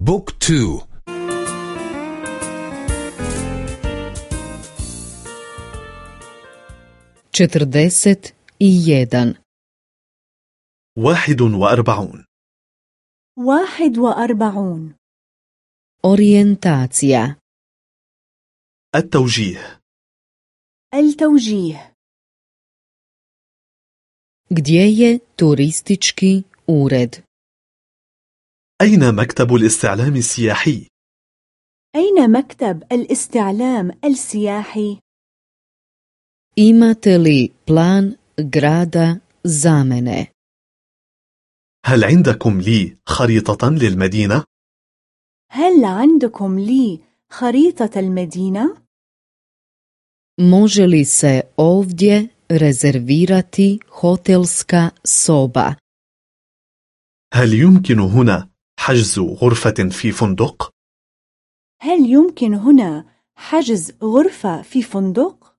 book two. četrdeset i jedan واحد واربعون واحد واربعون orijentacija التوجيه التوجيه gdje je turistički ured أين مكتب الاستعلام السياحي؟ أين مكتب الاستعلام السياحي؟ imate li plan grada za mene هل عندكم لي خريطة للمدينة؟ هل عندكم لي خريطة المدينة؟ može li se ovdje rezervirati hotelska soba هل يمكن هنا حجز غرفة في فندق؟ هل يمكن هنا حجز غرفة في فندق؟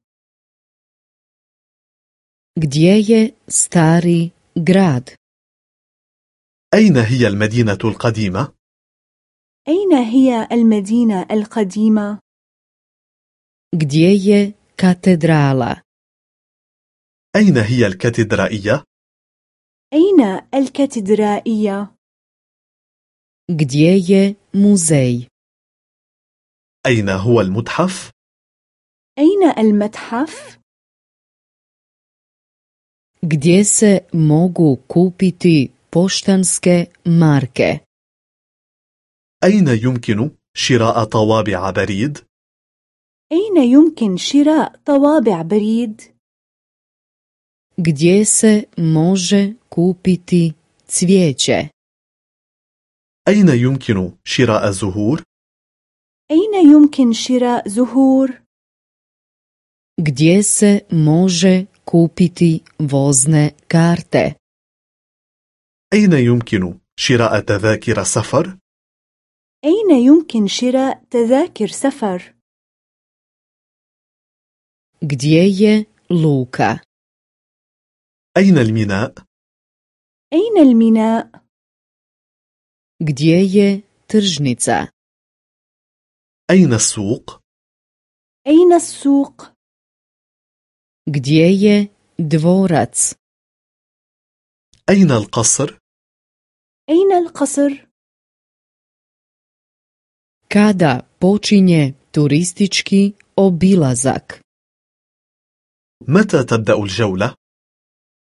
gdje je stari grad أين هي المدينة القديمة؟ أين هي المدينة القديمة؟ gdje je katedrala أين هي الكاتدرائية؟ أين الكاتدرائية؟ Gdje je muzej أين هو المتحف؟ أين المتحف؟ gdje se mogu kupiti poštanske marke أين يمكن شراء طوابع بريد؟ أين يمكن شراء طوابع بريد؟ gdje se može kupiti cvijeće أين يمكن شراء زهور؟ أين يمكن شراء زهور؟ gdje se može kupiti vozne karte أين يمكن شراء تذاكر سفر؟ أين يمكن شراء تذاكر سفر؟ gdje je luka أين الميناء؟ أين الميناء؟ Gdje je tržnica أين السوق؟ أين السوق؟ gdje je dvorac أين القصر؟ أين القصر؟ kada počinje turistički obilazak متى تبدأ الجولة؟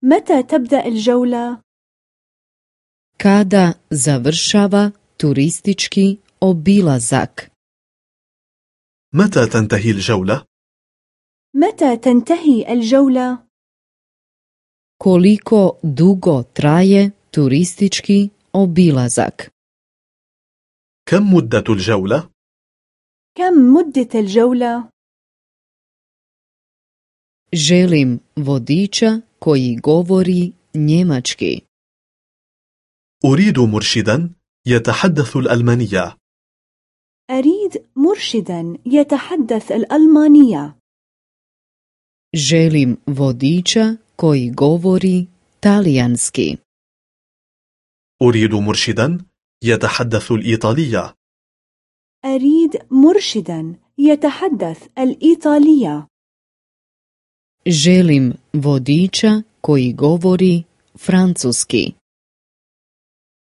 متى تبدأ الجولة؟ Kada završava turistički obilazak متى تنتهي الجولة؟ متى تنتهي الجولة؟ koliko dugo traje turistički obilazak كم مدة الجولة؟ كم مدة الجولة؟ želim vodiča koji govori njemački أريد مرشدا يتحدث الألمانية. أريد مرشدا يتحدث الألمانية. Želim vodiča koji govori talijanski. أريد مرشدا يتحدث الإيطالية. أريد مرشدا يتحدث الإيطالية. Želim vodiča koji govori francuski.